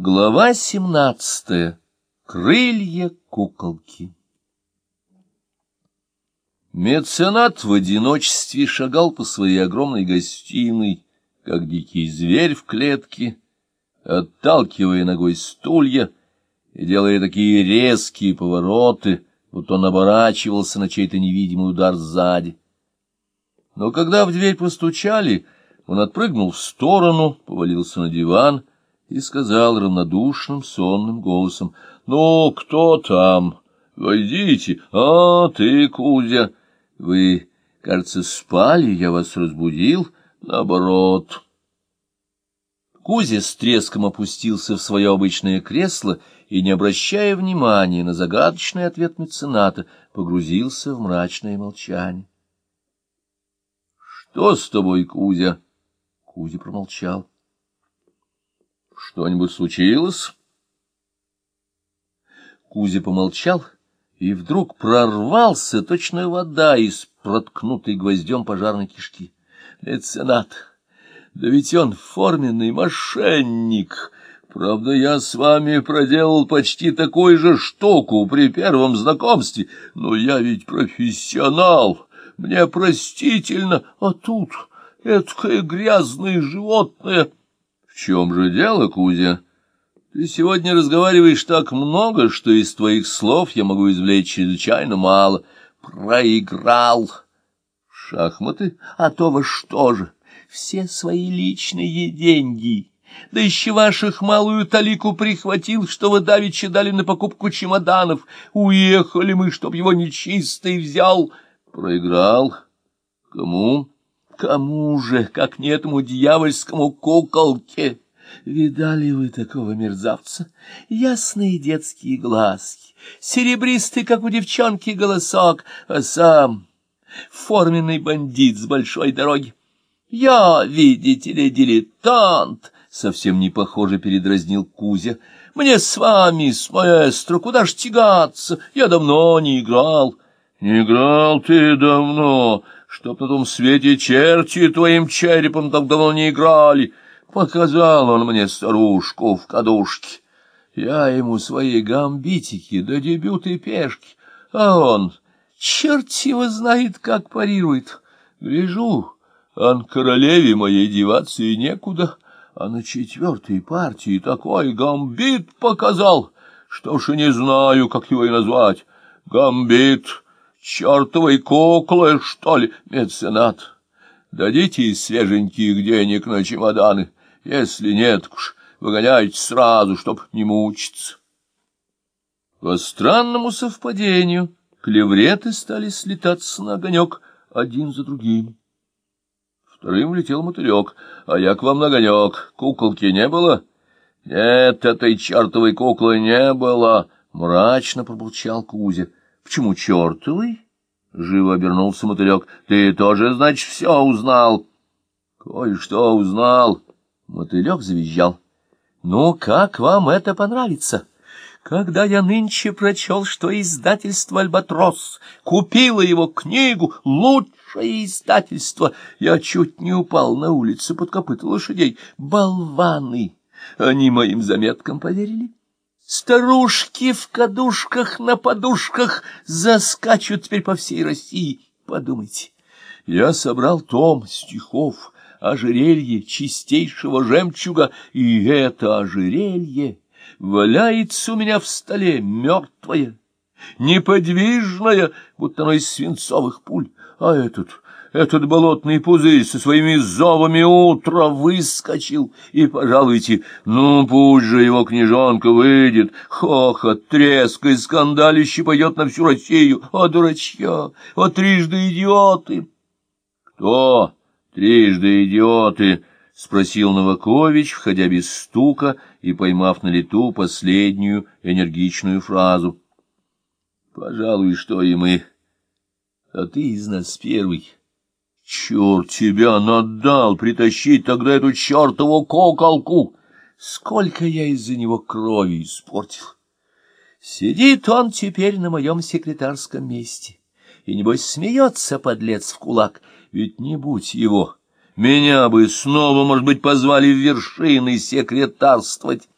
Глава семнадцатая. Крылья куколки. Меценат в одиночестве шагал по своей огромной гостиной, как дикий зверь в клетке, отталкивая ногой стулья и делая такие резкие повороты, будто он оборачивался на чей-то невидимый удар сзади. Но когда в дверь постучали, он отпрыгнул в сторону, повалился на диван — и сказал равнодушным сонным голосом, — Ну, кто там? Войдите. А, ты, Кузя. Вы, кажется, спали, я вас разбудил. Наоборот. Кузя с треском опустился в свое обычное кресло и, не обращая внимания на загадочный ответ мецената, погрузился в мрачное молчание. — Что с тобой, Кузя? Кузя промолчал. Что-нибудь случилось? Кузя помолчал и вдруг прорвался, точно вода из проткнутой гвоздем пожарной кишки. Меценат, да ведь он форменный мошенник. Правда, я с вами проделал почти такую же штуку при первом знакомстве, но я ведь профессионал, мне простительно, а тут эткое грязное животное чем же дело, Кузя? Ты сегодня разговариваешь так много, что из твоих слов я могу извлечь чрезвычайно мало. Проиграл. Шахматы? А то во что же? Все свои личные деньги. Да еще ваших малую талику прихватил, что вы давеча дали на покупку чемоданов. Уехали мы, чтоб его нечистый взял. Проиграл. Кому? Кому же, как не этому дьявольскому куколке? Видали вы такого мерзавца? Ясные детские глазки, серебристый, как у девчонки, голосок, а сам форменный бандит с большой дороги. Я, видите ли, дилетант, совсем не похоже передразнил Кузя. Мне с вами, с маэстро, куда ж тягаться? Я давно не играл. Не играл ты давно, чтоб на том свете черти твоим черепом так давно не играли. Показал он мне старушку в кадушке. Я ему свои гамбитики да дебюты пешки, а он, черт его знает, как парирует. Гляжу, ан королеве моей деваться некуда, а на четвертой партии такой гамбит показал, что ж и не знаю, как его и назвать. Гамбит чертовой куклы, что ли, меценат? Дадите свеженьких денег на чемоданы, если нет, уж выгоняйте сразу, чтоб не мучиться. По странному совпадению клевреты стали слетаться на огонек один за другим. Вторым летел мотылек, а я к вам на огонек. Куколки не было? Нет, этой чертовой куклы не было, — мрачно пробурчал Кузя. Почему чертовый? Живо обернулся мотылек. Ты тоже, значит, все узнал? Кое-что узнал. Мотылек завизжал. Ну, как вам это понравится? Когда я нынче прочел, что издательство «Альбатрос» купило его книгу, лучшее издательство, я чуть не упал на улице под копыта лошадей. Болваны! Они моим заметкам поверили. Старушки в кадушках на подушках заскачут теперь по всей России. Подумайте, я собрал том стихов, ожерелье чистейшего жемчуга, и это ожерелье валяется у меня в столе мертвое, неподвижное, будто оно из свинцовых пуль, а этот этот болотный пузырь со своими зовами утро выскочил, и, пожалуйте, ну пусть же его княжонка выйдет, хохот, треск и скандалище пойдет на всю Россию, о дурачья, о трижды идиоты. — Кто трижды идиоты? — спросил Новакович, входя без стука и поймав на лету последнюю энергичную фразу. — Пожалуй, что и мы. А ты из нас первый. Черт тебя надал притащить тогда эту чертову коколку! Сколько я из-за него крови испортил! Сидит он теперь на моем секретарском месте, и, небось, смеется, подлец, в кулак, ведь не будь его. Меня бы снова, может быть, позвали в вершины секретарствовать.